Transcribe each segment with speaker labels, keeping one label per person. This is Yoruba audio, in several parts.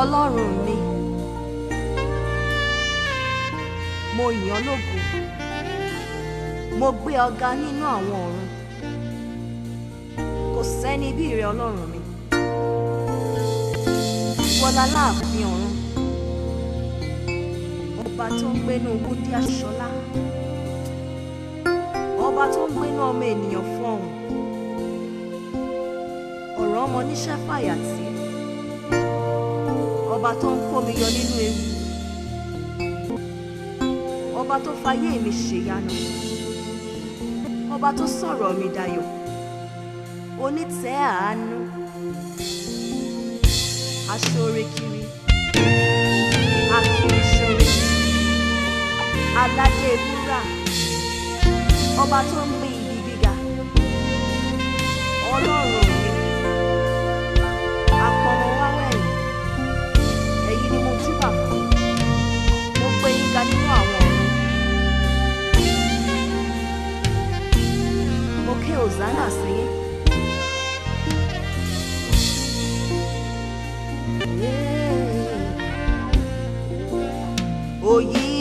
Speaker 1: ọlọ́run mi. Mo yìn ọ́ lógo. Mo gbé ọ ga nínú àwọn ọ̀run. Kò sẹ́ni bí rẹ ọlọ́run mi. Wọlá láàfin ọ̀run. Ọba tó ń gbénú wúdí aṣọlá. Ọba tó ń gbénú ọmọ ènìyàn fọhùn ọ̀rọ̀ ọmọ níṣẹ́ fàyàtì ọba tó ń kó mi yọ nínú ewu. Ọba tó fayé mi ṣèyanu. Ọba tó sọ̀rọ̀ mi dayọ̀. Onítẹ̀ àánú. Aṣọ́re kiri. Akiri ṣọ́re aládé wúrà. Ọba tó ń gbé ibi gíga. Ọlọ́run 我一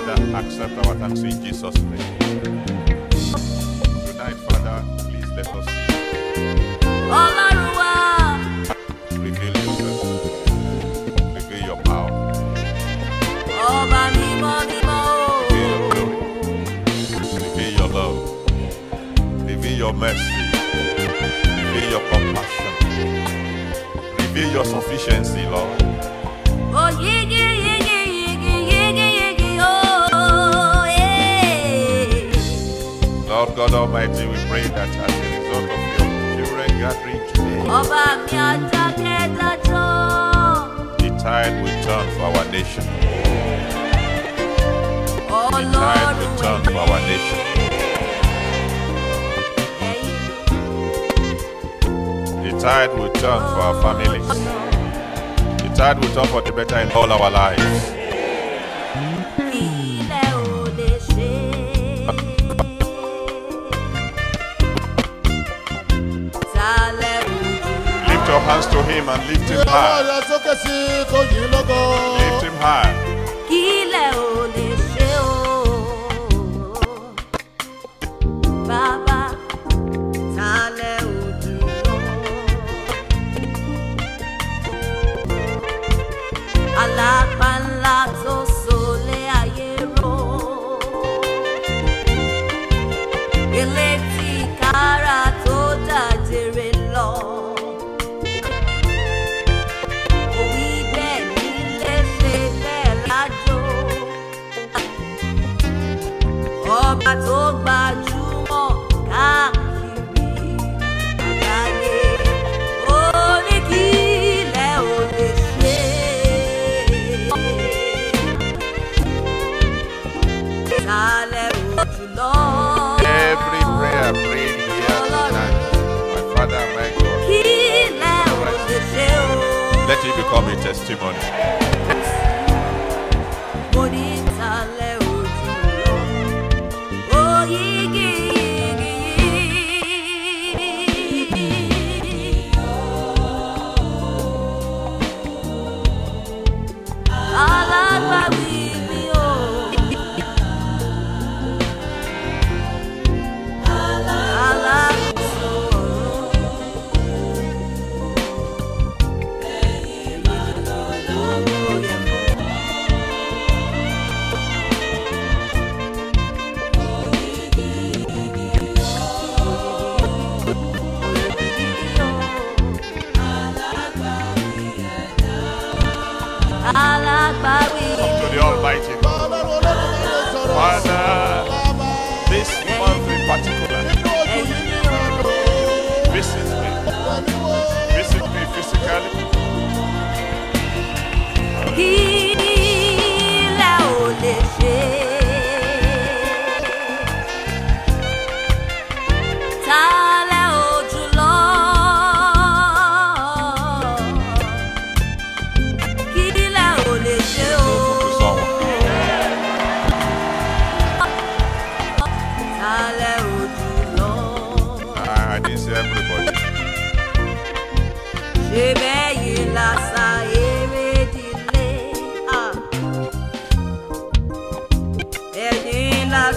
Speaker 2: Father, accept our thanks in Jesus' name. Tonight, Father, please let us see. Reveal yourself. Reveal your power. Reveal your glory. Reveal your love. Reveal your mercy. Reveal your compassion. Reveal your sufficiency, Lord. Lord God Almighty, we pray that as a result of your children gathering today, the tide will turn for our nation. The tide will turn for our nation. The tide will turn for our families. The tide will turn for the better in all our lives. your hands to him and lift him high. Let it become a testimony.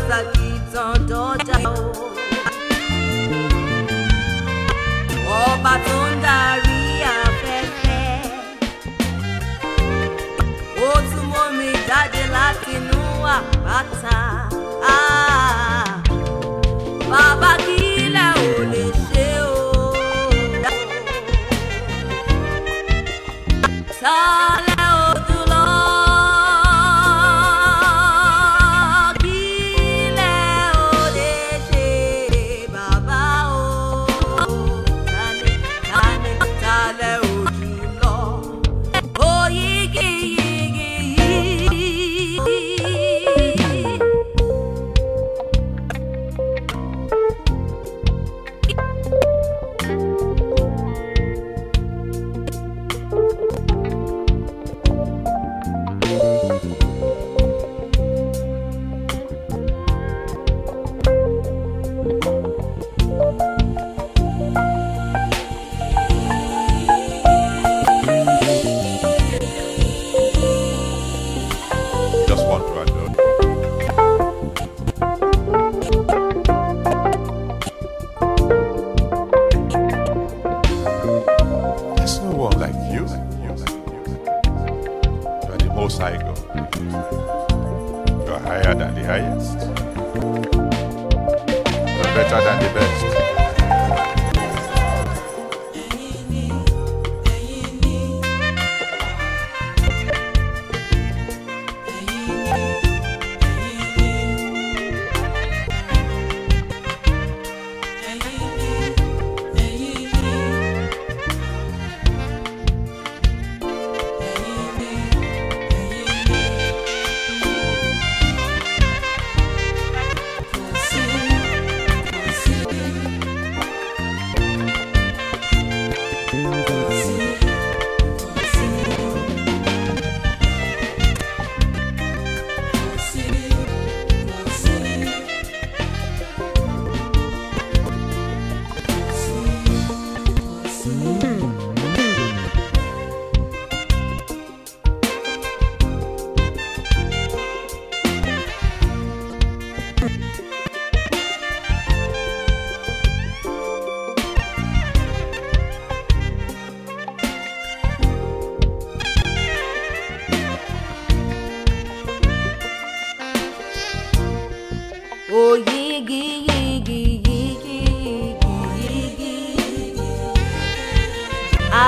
Speaker 1: Kawasaki tán dọ́jà o. Ọba tó ń darí afẹ́fẹ́, ó tún mú mi jáde látinú àpáta.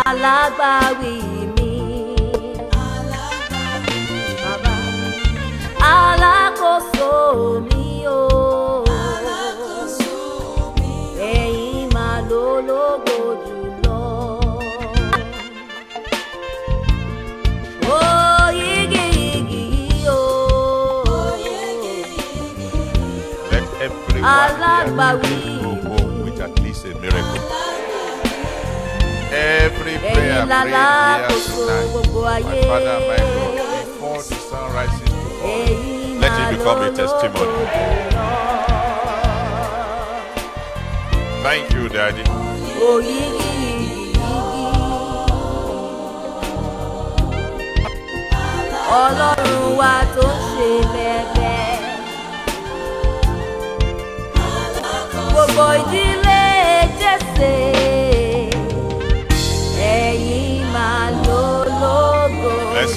Speaker 1: alágbàwí mi. Bàbá alákòóso mi o. Ẹ̀yin máa lò lógo jùlọ. Oh. alágbàwí.
Speaker 2: Let it become a testimony. Thank you, Daddy.
Speaker 1: Ọlọ́run wa tó ṣe bẹ́ẹ̀ bẹ́ẹ̀. Gbogbo ìdílé.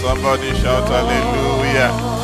Speaker 2: Somebody shout hallelujah.